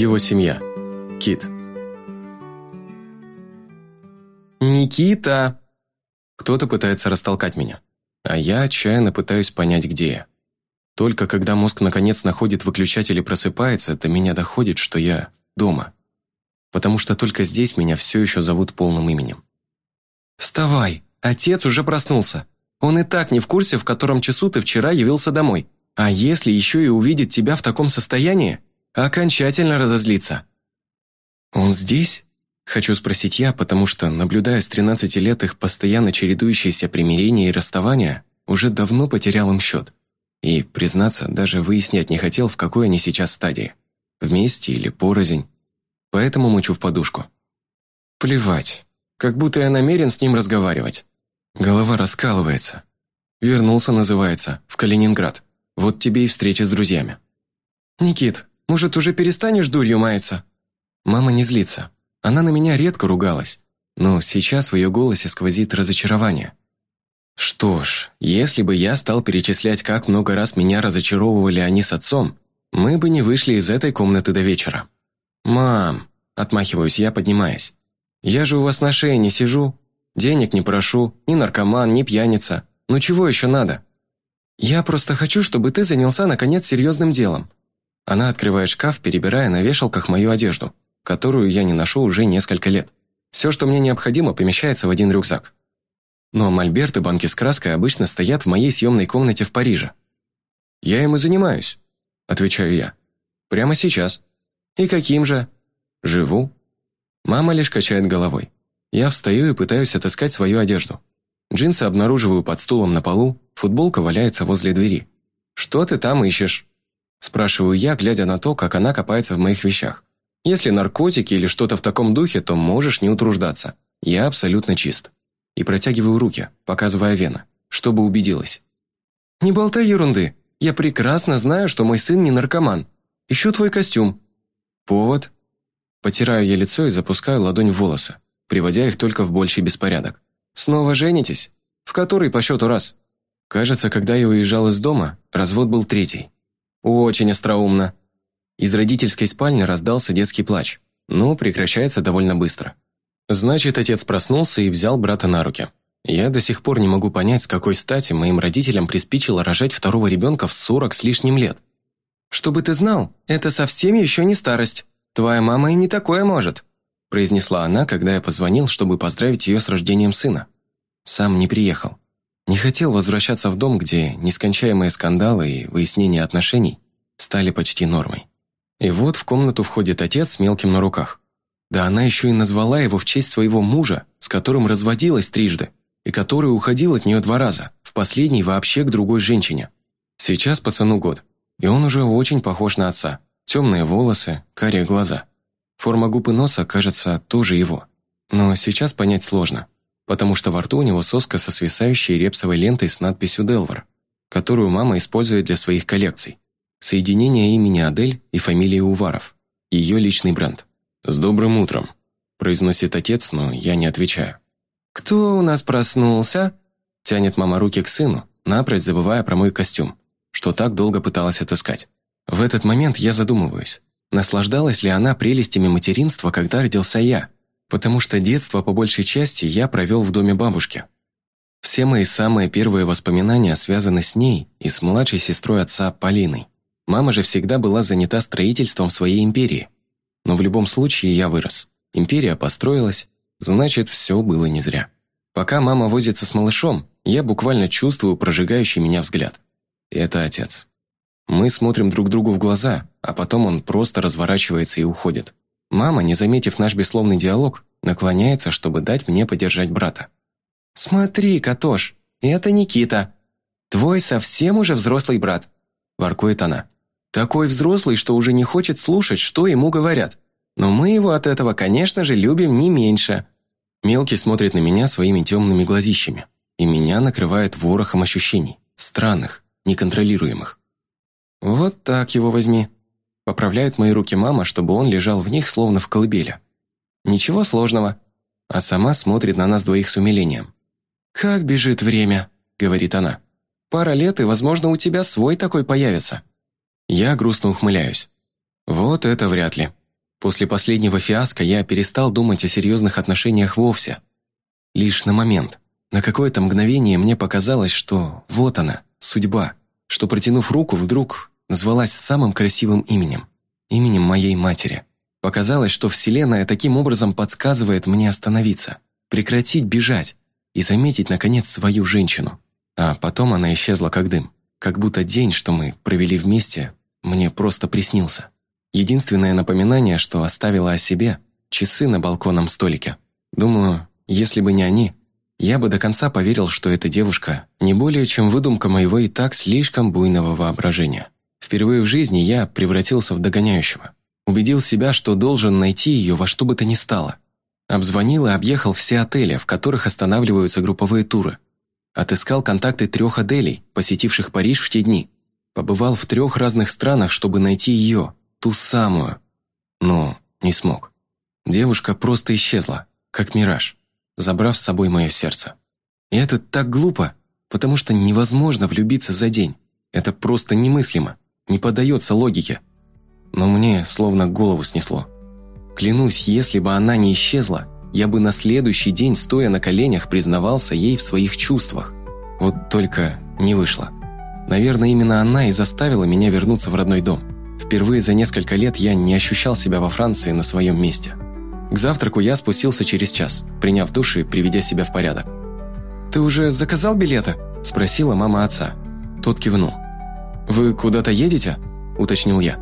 Его семья. Кит. «Никита!» Кто-то пытается растолкать меня, а я отчаянно пытаюсь понять, где я. Только когда мозг наконец находит выключатель и просыпается, до меня доходит, что я дома. Потому что только здесь меня все еще зовут полным именем. «Вставай! Отец уже проснулся. Он и так не в курсе, в котором часу ты вчера явился домой. А если еще и увидит тебя в таком состоянии, окончательно разозлится». «Он здесь?» Хочу спросить я, потому что, наблюдая с 13 лет их постоянно чередующиеся примирения и расставания, уже давно потерял им счет. И, признаться, даже выяснять не хотел, в какой они сейчас стадии. Вместе или порознь. Поэтому мычу в подушку. Плевать. Как будто я намерен с ним разговаривать. Голова раскалывается. Вернулся, называется, в Калининград. Вот тебе и встреча с друзьями. «Никит, может, уже перестанешь дурью маяться?» Мама не злится. Она на меня редко ругалась. Но сейчас в ее голосе сквозит разочарование. Что ж, если бы я стал перечислять, как много раз меня разочаровывали они с отцом, мы бы не вышли из этой комнаты до вечера. «Мам», – отмахиваюсь я, поднимаясь, – «я же у вас на шее не сижу, денег не прошу, ни наркоман, ни пьяница. Ну чего еще надо?» «Я просто хочу, чтобы ты занялся, наконец, серьезным делом». Она открывает шкаф, перебирая на вешалках мою одежду, которую я не ношу уже несколько лет. Все, что мне необходимо, помещается в один рюкзак. Но мольберт и банки с краской обычно стоят в моей съемной комнате в Париже. «Я им и занимаюсь», – отвечаю я. «Прямо сейчас». «И каким же?» «Живу». Мама лишь качает головой. Я встаю и пытаюсь отыскать свою одежду. Джинсы обнаруживаю под стулом на полу, футболка валяется возле двери. «Что ты там ищешь?» Спрашиваю я, глядя на то, как она копается в моих вещах. «Если наркотики или что-то в таком духе, то можешь не утруждаться. Я абсолютно чист» и протягиваю руки, показывая вены, чтобы убедилась. «Не болтай ерунды. Я прекрасно знаю, что мой сын не наркоман. Ищу твой костюм». «Повод?» Потираю я лицо и запускаю ладонь в волосы, приводя их только в больший беспорядок. «Снова женитесь? В который по счету раз?» Кажется, когда я уезжал из дома, развод был третий. Очень остроумно. Из родительской спальни раздался детский плач, но прекращается довольно быстро. Значит, отец проснулся и взял брата на руки. Я до сих пор не могу понять, с какой стати моим родителям приспичило рожать второго ребенка в сорок с лишним лет. «Чтобы ты знал, это совсем еще не старость. Твоя мама и не такое может», произнесла она, когда я позвонил, чтобы поздравить ее с рождением сына. Сам не приехал. Не хотел возвращаться в дом, где нескончаемые скандалы и выяснение отношений стали почти нормой. И вот в комнату входит отец с мелким на руках. Да она еще и назвала его в честь своего мужа, с которым разводилась трижды, и который уходил от нее два раза, в последний вообще к другой женщине. Сейчас пацану год, и он уже очень похож на отца. Темные волосы, карие глаза. Форма губ и носа, кажется, тоже его. Но сейчас понять сложно, потому что во рту у него соска со свисающей репсовой лентой с надписью «Делвар», которую мама использует для своих коллекций. Соединение имени Адель и фамилии Уваров. Ее личный бренд. «С добрым утром», – произносит отец, но я не отвечаю. «Кто у нас проснулся?» – тянет мама руки к сыну, напрочь забывая про мой костюм, что так долго пыталась отыскать. В этот момент я задумываюсь, наслаждалась ли она прелестями материнства, когда родился я, потому что детство по большей части я провел в доме бабушки. Все мои самые первые воспоминания связаны с ней и с младшей сестрой отца Полиной. Мама же всегда была занята строительством своей империи – но в любом случае я вырос. Империя построилась, значит, все было не зря. Пока мама возится с малышом, я буквально чувствую прожигающий меня взгляд. И это отец. Мы смотрим друг другу в глаза, а потом он просто разворачивается и уходит. Мама, не заметив наш бессловный диалог, наклоняется, чтобы дать мне подержать брата. «Смотри, Катош, это Никита. Твой совсем уже взрослый брат», – воркует она. Такой взрослый, что уже не хочет слушать, что ему говорят. Но мы его от этого, конечно же, любим не меньше. Мелкий смотрит на меня своими темными глазищами, и меня накрывает ворохом ощущений, странных, неконтролируемых. «Вот так его возьми», – поправляет мои руки мама, чтобы он лежал в них, словно в колыбели. «Ничего сложного», а сама смотрит на нас двоих с умилением. «Как бежит время», – говорит она. «Пара лет, и, возможно, у тебя свой такой появится». Я грустно ухмыляюсь. Вот это вряд ли. После последнего фиаско я перестал думать о серьезных отношениях вовсе. Лишь на момент. На какое-то мгновение мне показалось, что вот она, судьба, что, протянув руку, вдруг назвалась самым красивым именем. Именем моей матери. Показалось, что Вселенная таким образом подсказывает мне остановиться, прекратить бежать и заметить, наконец, свою женщину. А потом она исчезла как дым. Как будто день, что мы провели вместе, мне просто приснился. Единственное напоминание, что оставила о себе – часы на балконном столике. Думаю, если бы не они, я бы до конца поверил, что эта девушка не более чем выдумка моего и так слишком буйного воображения. Впервые в жизни я превратился в догоняющего. Убедил себя, что должен найти ее во что бы то ни стало. Обзвонил и объехал все отели, в которых останавливаются групповые туры. Отыскал контакты трех Аделей, посетивших Париж в те дни. Побывал в трех разных странах, чтобы найти ее, ту самую. Но не смог. Девушка просто исчезла, как мираж забрав с собой мое сердце. И это так глупо, потому что невозможно влюбиться за день. Это просто немыслимо, не поддается логике. Но мне словно голову снесло. Клянусь, если бы она не исчезла, я бы на следующий день, стоя на коленях, признавался ей в своих чувствах. Вот только не вышло. Наверное, именно она и заставила меня вернуться в родной дом. Впервые за несколько лет я не ощущал себя во Франции на своем месте. К завтраку я спустился через час, приняв душ и приведя себя в порядок. «Ты уже заказал билеты?» – спросила мама отца. Тот кивнул. «Вы куда-то едете?» – уточнил я.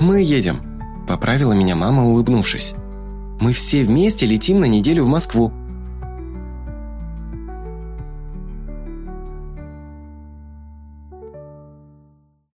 «Мы едем», – поправила меня мама, улыбнувшись. «Мы все вместе летим на неделю в Москву».